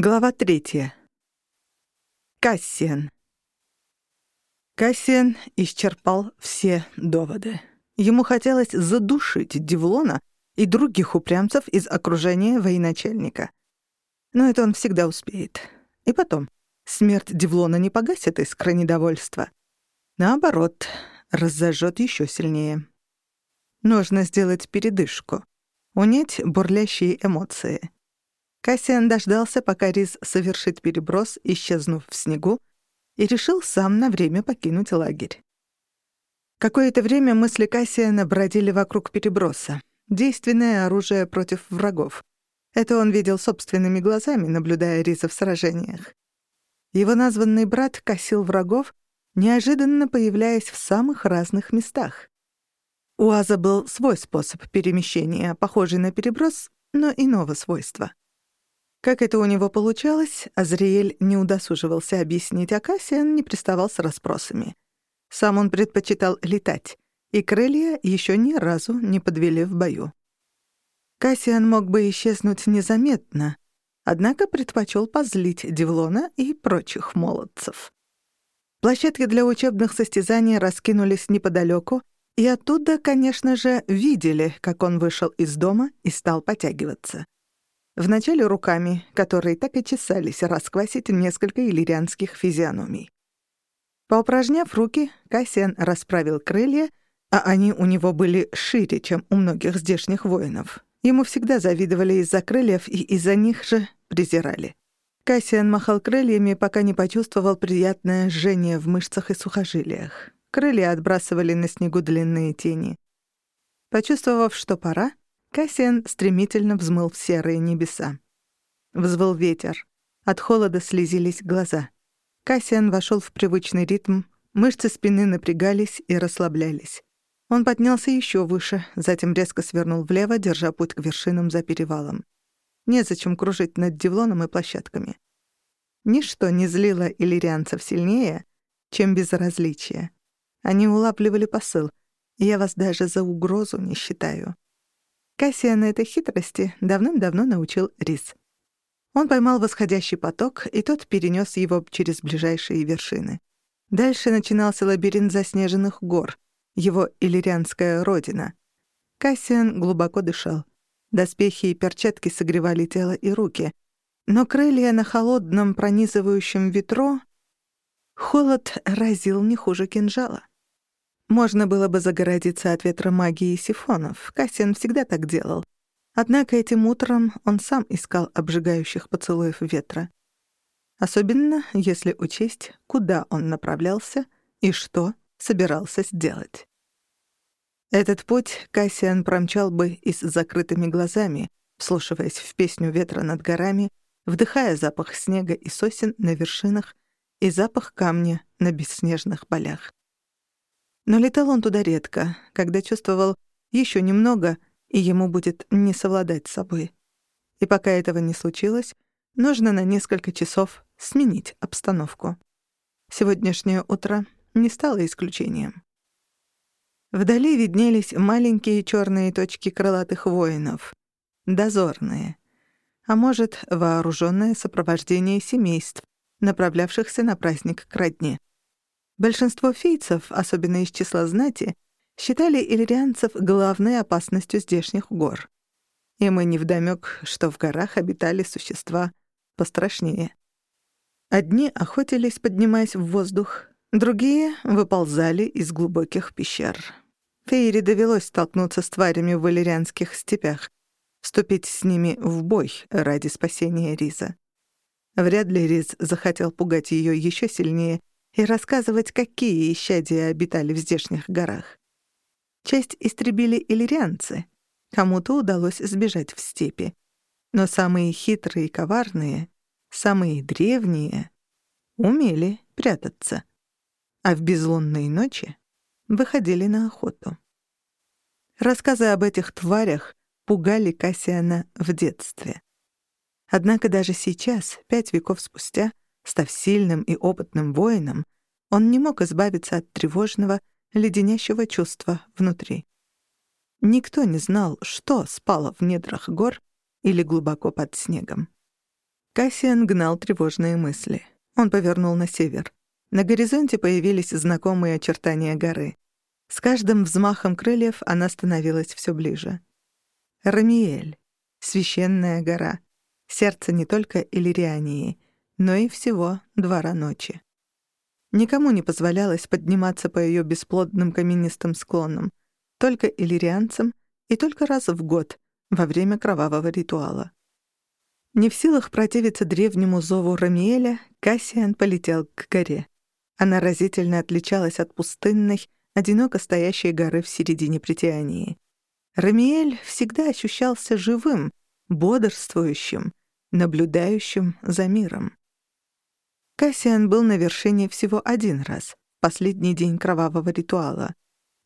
Глава третья. Кассиан. Кассиан исчерпал все доводы. Ему хотелось задушить Девлона и других упрямцев из окружения военачальника. Но это он всегда успеет. И потом, смерть Девлона не погасит искры недовольства. Наоборот, разожжет еще сильнее. Нужно сделать передышку, унять бурлящие эмоции — Кассиан дождался, пока Риз совершит переброс, исчезнув в снегу, и решил сам на время покинуть лагерь. Какое-то время мысли Кассиана бродили вокруг переброса. Действенное оружие против врагов. Это он видел собственными глазами, наблюдая Риза в сражениях. Его названный брат косил врагов, неожиданно появляясь в самых разных местах. У Аза был свой способ перемещения, похожий на переброс, но иного свойства. Как это у него получалось, Азриэль не удосуживался объяснить, а Кассиан не приставал с расспросами. Сам он предпочитал летать, и крылья еще ни разу не подвели в бою. Кассиан мог бы исчезнуть незаметно, однако предпочел позлить Девлона и прочих молодцев. Площадки для учебных состязаний раскинулись неподалеку, и оттуда, конечно же, видели, как он вышел из дома и стал потягиваться. Вначале руками, которые так и чесались расквасить несколько иллирианских физиономий. Поупражняв руки, Кассиан расправил крылья, а они у него были шире, чем у многих здешних воинов. Ему всегда завидовали из-за крыльев и из-за них же презирали. Кассиан махал крыльями, пока не почувствовал приятное жжение в мышцах и сухожилиях. Крылья отбрасывали на снегу длинные тени. Почувствовав, что пора, Кассиан стремительно взмыл в серые небеса. Взвыл ветер. От холода слезились глаза. Кассиан вошел в привычный ритм, мышцы спины напрягались и расслаблялись. Он поднялся еще выше, затем резко свернул влево, держа путь к вершинам за перевалом. Незачем кружить над Девлоном и площадками. Ничто не злило иллирианцев сильнее, чем безразличие. Они улапливали посыл. Я вас даже за угрозу не считаю. Кассиана этой хитрости давным-давно научил Рис. Он поймал восходящий поток, и тот перенес его через ближайшие вершины. Дальше начинался лабиринт заснеженных гор, его иллирианская родина. Кассиан глубоко дышал. Доспехи и перчатки согревали тело и руки, но крылья на холодном пронизывающем ветру холод разил не хуже кинжала. Можно было бы загородиться от ветра магии сифонов. Кассиан всегда так делал. Однако этим утром он сам искал обжигающих поцелуев ветра. Особенно, если учесть, куда он направлялся и что собирался сделать. Этот путь Кассиан промчал бы и с закрытыми глазами, вслушиваясь в песню ветра над горами, вдыхая запах снега и сосен на вершинах и запах камня на бесснежных полях. Но летал он туда редко, когда чувствовал еще немного, и ему будет не совладать с собой. И пока этого не случилось, нужно на несколько часов сменить обстановку. Сегодняшнее утро не стало исключением. Вдали виднелись маленькие черные точки крылатых воинов. Дозорные. А может, вооруженное сопровождение семейств, направлявшихся на праздник к родне. Большинство фейцев, особенно из числа знати, считали иллирианцев главной опасностью здешних гор. И мы невдомёк, что в горах обитали существа пострашнее. Одни охотились, поднимаясь в воздух, другие выползали из глубоких пещер. Фейре довелось столкнуться с тварями в иллирианских степях, вступить с ними в бой ради спасения Риза. Вряд ли Риз захотел пугать её ещё сильнее и рассказывать, какие исчадия обитали в здешних горах. Часть истребили иллирианцы, кому-то удалось сбежать в степи. Но самые хитрые и коварные, самые древние, умели прятаться. А в безлунные ночи выходили на охоту. Рассказы об этих тварях пугали Кассиана в детстве. Однако даже сейчас, пять веков спустя, Став сильным и опытным воином, он не мог избавиться от тревожного, леденящего чувства внутри. Никто не знал, что спало в недрах гор или глубоко под снегом. Кассиан гнал тревожные мысли. Он повернул на север. На горизонте появились знакомые очертания горы. С каждым взмахом крыльев она становилась все ближе. Рамиэль. Священная гора. Сердце не только Иллириании, но и всего двора ночи. Никому не позволялось подниматься по ее бесплодным каменистым склонам, только иллирианцам и только раз в год, во время кровавого ритуала. Не в силах противиться древнему зову Рамиэля, Кассиан полетел к горе. Она разительно отличалась от пустынной, одиноко стоящей горы в середине притянии. Рамиэль всегда ощущался живым, бодрствующим, наблюдающим за миром. Кассиан был на вершине всего один раз, последний день кровавого ритуала.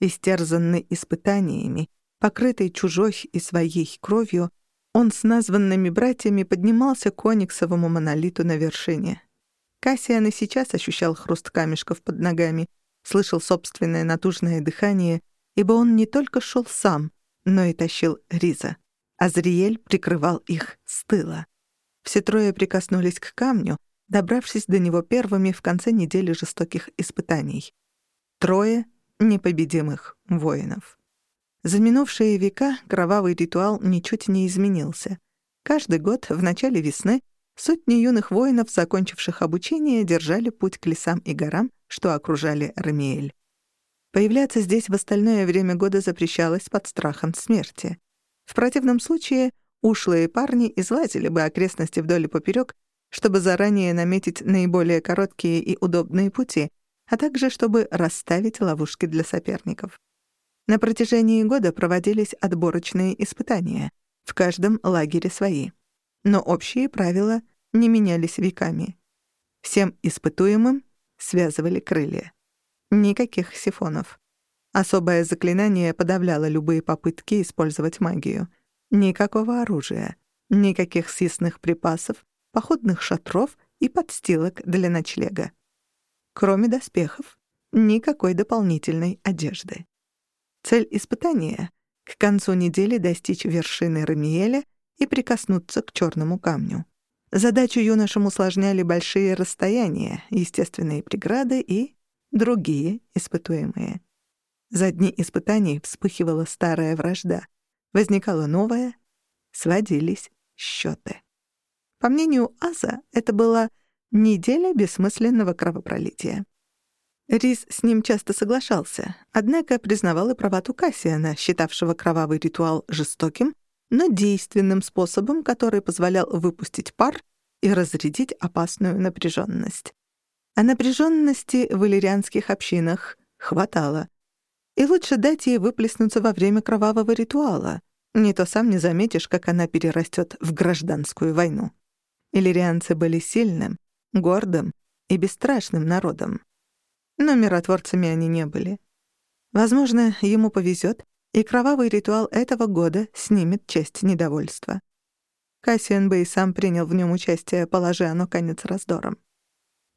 Истерзанный испытаниями, покрытый чужой и своей кровью, он с названными братьями поднимался к ониксовому монолиту на вершине. Кассиан и сейчас ощущал хруст камешков под ногами, слышал собственное натужное дыхание, ибо он не только шел сам, но и тащил Риза. Азриэль прикрывал их с тыла. Все трое прикоснулись к камню, добравшись до него первыми в конце недели жестоких испытаний. Трое непобедимых воинов. За минувшие века кровавый ритуал ничуть не изменился. Каждый год в начале весны сотни юных воинов, закончивших обучение, держали путь к лесам и горам, что окружали Рамиэль. Появляться здесь в остальное время года запрещалось под страхом смерти. В противном случае ушлые парни излазили бы окрестности вдоль и поперёк чтобы заранее наметить наиболее короткие и удобные пути, а также чтобы расставить ловушки для соперников. На протяжении года проводились отборочные испытания, в каждом лагере свои. Но общие правила не менялись веками. Всем испытуемым связывали крылья. Никаких сифонов. Особое заклинание подавляло любые попытки использовать магию. Никакого оружия, никаких съестных припасов, походных шатров и подстилок для ночлега. Кроме доспехов, никакой дополнительной одежды. Цель испытания — к концу недели достичь вершины Рамиеля и прикоснуться к черному камню. Задачу юношам усложняли большие расстояния, естественные преграды и другие испытуемые. За дни испытаний вспыхивала старая вражда, возникала новая, сводились счеты. По мнению Аза, это была неделя бессмысленного кровопролития. Рис с ним часто соглашался, однако признавал и правоту Кассиана, считавшего кровавый ритуал жестоким, но действенным способом, который позволял выпустить пар и разрядить опасную напряженность. А напряженности в иллирианских общинах хватало. И лучше дать ей выплеснуться во время кровавого ритуала. Не то сам не заметишь, как она перерастет в гражданскую войну. Иллирианцы были сильным, гордым и бесстрашным народом. Но миротворцами они не были. Возможно, ему повезет, и кровавый ритуал этого года снимет часть недовольства. Кассиан бы и сам принял в нем участие, положи оно конец раздором.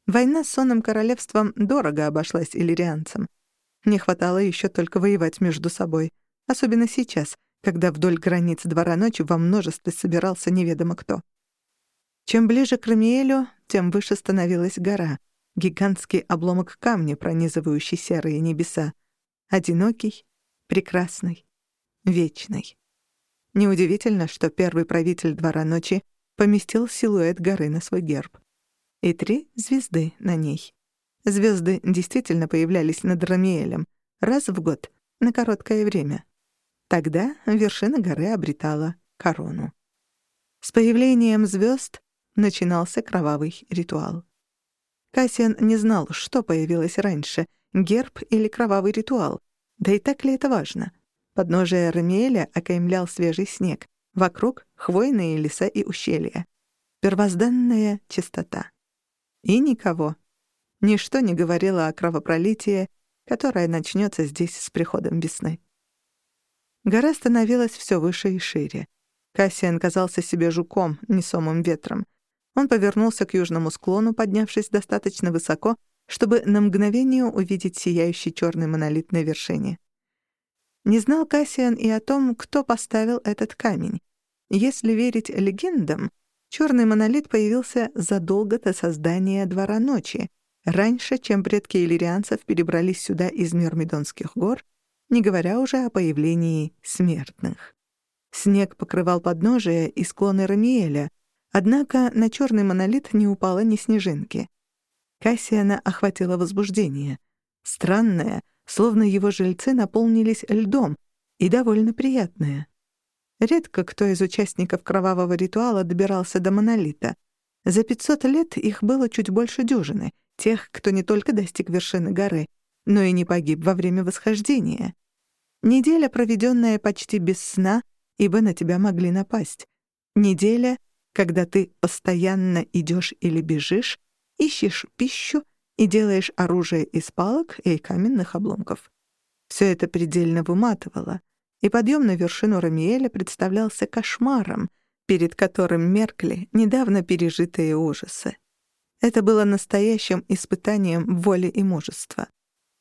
Война с сонным королевством дорого обошлась иллирианцам. Не хватало еще только воевать между собой, особенно сейчас, когда вдоль границ двора ночи во множестве собирался неведомо кто. Чем ближе к Рамиэлю, тем выше становилась гора, гигантский обломок камня, пронизывающий серые небеса. Одинокий, прекрасный, вечный. Неудивительно, что первый правитель Двора Ночи поместил силуэт горы на свой герб. И три звезды на ней. Звезды действительно появлялись над Рамиэлем раз в год, на короткое время. Тогда вершина горы обретала корону. С появлением звезд начинался кровавый ритуал. Кассиан не знал, что появилось раньше — герб или кровавый ритуал. Да и так ли это важно? Подножие Рамиэля окаймлял свежий снег. Вокруг — хвойные леса и ущелья. Первозданная чистота. И никого. Ничто не говорило о кровопролитии, которое начнется здесь с приходом весны. Гора становилась все выше и шире. Кассиан казался себе жуком, несомым ветром. Он повернулся к южному склону, поднявшись достаточно высоко, чтобы на мгновение увидеть сияющий черный монолит на вершине. Не знал Кассиан и о том, кто поставил этот камень. Если верить легендам, Черный монолит появился задолго до создания Двора Ночи, раньше, чем предки иллирианцев перебрались сюда из Мирмидонских гор, не говоря уже о появлении смертных. Снег покрывал подножие и склоны Рамиэля, однако на черный монолит не упало ни снежинки. Кассиана охватило возбуждение. Странное, словно его жильцы наполнились льдом, и довольно приятное. Редко кто из участников кровавого ритуала добирался до монолита. За 500 лет их было чуть больше дюжины, тех, кто не только достиг вершины горы, но и не погиб во время восхождения. Неделя, проведенная почти без сна, ибо на тебя могли напасть. Неделя, когда ты постоянно идешь или бежишь, ищешь пищу и делаешь оружие из палок и каменных обломков. Все это предельно выматывало и подъем на вершину Рамиэля представлялся кошмаром, перед которым меркли недавно пережитые ужасы. Это было настоящим испытанием воли и мужества.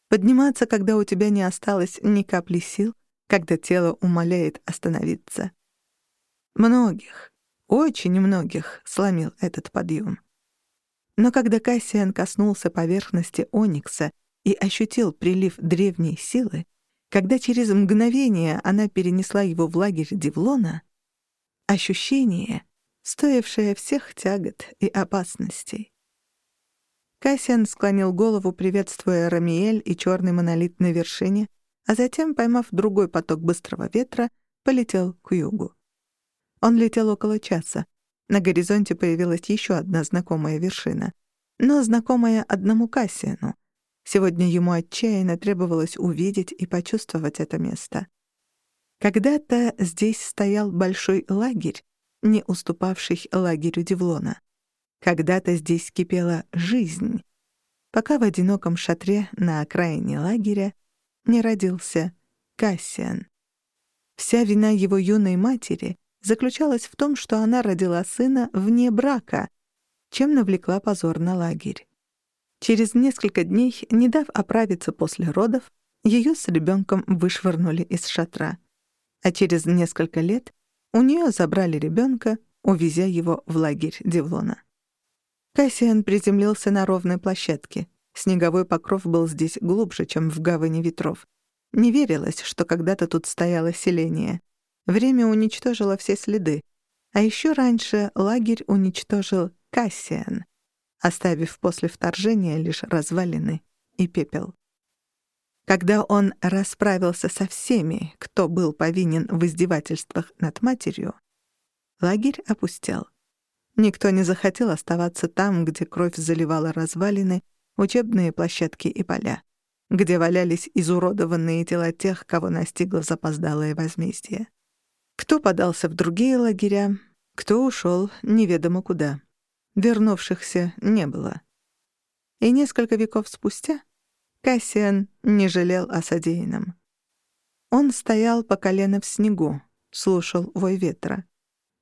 Подниматься, когда у тебя не осталось ни капли сил, когда тело умоляет остановиться. Многих, очень многих сломил этот подъем. Но когда Кассиан коснулся поверхности Оникса и ощутил прилив древней силы, когда через мгновение она перенесла его в лагерь Девлона, ощущение, стоившее всех тягот и опасностей. Кассиан склонил голову, приветствуя Рамиэль и черный монолит на вершине, а затем, поймав другой поток быстрого ветра, полетел к югу. Он летел около часа. На горизонте появилась еще одна знакомая вершина, но знакомая одному Кассиану, Сегодня ему отчаянно требовалось увидеть и почувствовать это место. Когда-то здесь стоял большой лагерь, не уступавший лагерю Девлона. Когда-то здесь кипела жизнь, пока в одиноком шатре на окраине лагеря не родился Кассиан. Вся вина его юной матери заключалась в том, что она родила сына вне брака, чем навлекла позор на лагерь. Через несколько дней, не дав оправиться после родов, ее с ребенком вышвырнули из шатра. А через несколько лет у нее забрали ребенка, увезя его в лагерь Девлона. Кассиан приземлился на ровной площадке. Снеговой покров был здесь глубже, чем в гавани ветров. Не верилось, что когда-то тут стояло селение. Время уничтожило все следы. А еще раньше лагерь уничтожил Кассиан оставив после вторжения лишь развалины и пепел. Когда он расправился со всеми, кто был повинен в издевательствах над матерью, лагерь опустел. Никто не захотел оставаться там, где кровь заливала развалины, учебные площадки и поля, где валялись изуродованные тела тех, кого настигло запоздалое возмездие. Кто подался в другие лагеря, кто ушел неведомо куда. Вернувшихся не было. И несколько веков спустя Кассиан не жалел о содеянном. Он стоял по колено в снегу, слушал вой ветра.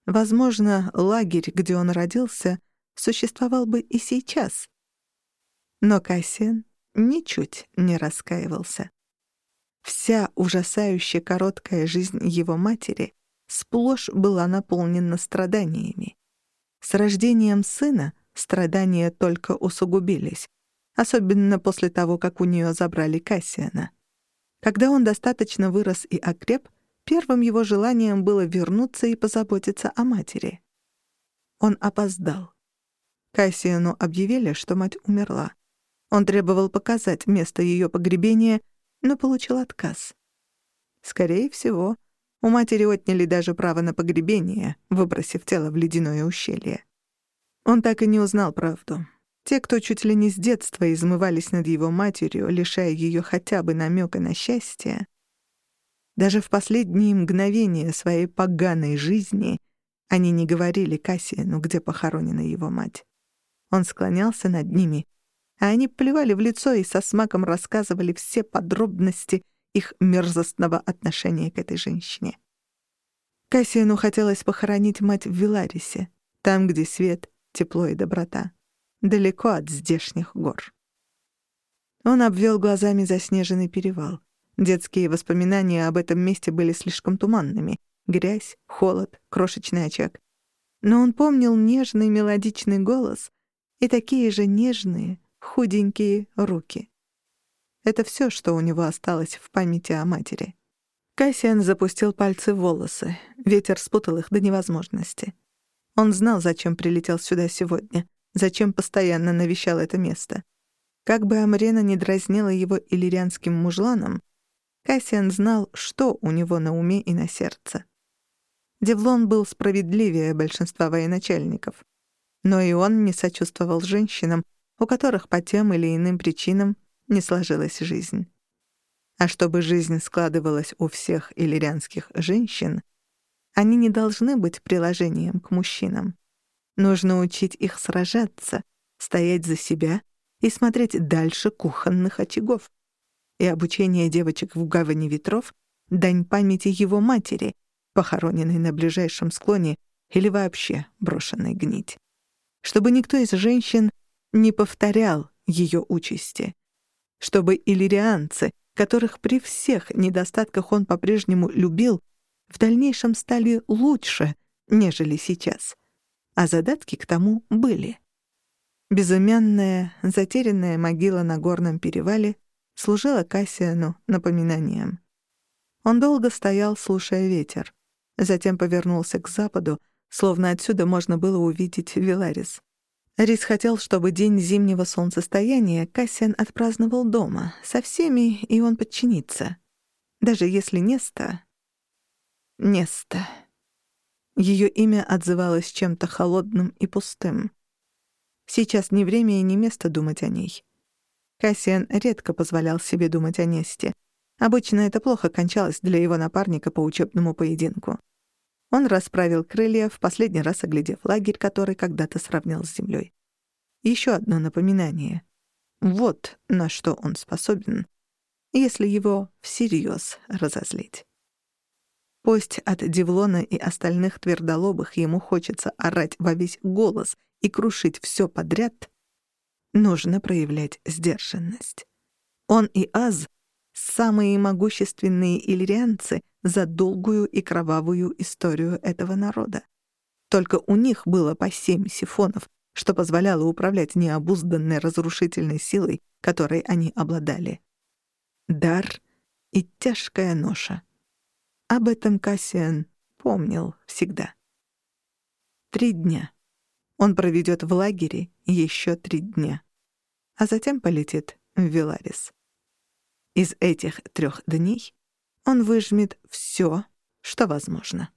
Возможно, лагерь, где он родился, существовал бы и сейчас. Но Кассиан ничуть не раскаивался. Вся ужасающе короткая жизнь его матери сплошь была наполнена страданиями. С рождением сына страдания только усугубились, особенно после того, как у нее забрали Кассиана. Когда он достаточно вырос и окреп, первым его желанием было вернуться и позаботиться о матери. Он опоздал. Кассиану объявили, что мать умерла. Он требовал показать место ее погребения, но получил отказ. Скорее всего, у матери отняли даже право на погребение, выбросив тело в ледяное ущелье. Он так и не узнал правду. Те, кто чуть ли не с детства измывались над его матерью, лишая ее хотя бы намека на счастье, даже в последние мгновения своей поганой жизни они не говорили Кассиану, где похоронена его мать. Он склонялся над ними, а они плевали в лицо и со смаком рассказывали все подробности их мерзостного отношения к этой женщине. Кассиану хотелось похоронить мать в Виларисе, там, где свет, тепло и доброта, далеко от здешних гор. Он обвел глазами заснеженный перевал. Детские воспоминания об этом месте были слишком туманными. Грязь, холод, крошечный очаг. Но он помнил нежный мелодичный голос и такие же нежные, худенькие руки. Это все, что у него осталось в памяти о матери. Кассиан запустил пальцы в волосы. Ветер спутал их до невозможности. Он знал, зачем прилетел сюда сегодня, зачем постоянно навещал это место. Как бы Амрена не дразнила его иллирианским мужланом, Кассиан знал, что у него на уме и на сердце. Девлон был справедливее большинства военачальников. Но и он не сочувствовал женщинам, у которых по тем или иным причинам не сложилась жизнь. А чтобы жизнь складывалась у всех иллирианских женщин, они не должны быть приложением к мужчинам. Нужно учить их сражаться, стоять за себя и смотреть дальше кухонных очагов. И обучение девочек в гавани ветров — дань памяти его матери, похороненной на ближайшем склоне или вообще брошенной гнить. Чтобы никто из женщин не повторял ее участи. Чтобы иллирианцы, которых при всех недостатках он по-прежнему любил, в дальнейшем стали лучше, нежели сейчас. А задатки к тому были. Безымянная, затерянная могила на горном перевале служила Кассиану напоминанием. Он долго стоял, слушая ветер. Затем повернулся к западу, словно отсюда можно было увидеть Виларис. Рис хотел, чтобы день зимнего солнцестояния Кассиан отпраздновал дома, со всеми, и он подчинится. Даже если Неста... Неста. Ее имя отзывалось чем-то холодным и пустым. Сейчас не время и не место думать о ней. Кассиан редко позволял себе думать о Несте. Обычно это плохо кончалось для его напарника по учебному поединку. Он расправил крылья, в последний раз оглядев лагерь, который когда-то сравнял с землей. Еще одно напоминание. Вот на что он способен, если его всерьез разозлить. Пусть от Девлона и остальных твердолобых ему хочется орать во весь голос и крушить все подряд, нужно проявлять сдержанность. Он и Аз — самые могущественные иллирианцы — за долгую и кровавую историю этого народа. Только у них было по семь сифонов, что позволяло управлять необузданной разрушительной силой, которой они обладали. Дар и тяжкая ноша. Об этом Кассиан помнил всегда. Три дня. Он проведет в лагере еще три дня. А затем полетит в Виларис. Из этих трех дней он выжмет все, что возможно.